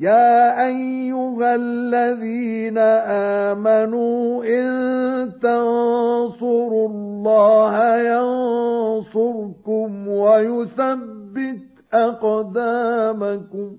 يا أيها الذين آمنوا إن تنصروا الله ينصركم ويثبت أقدامكم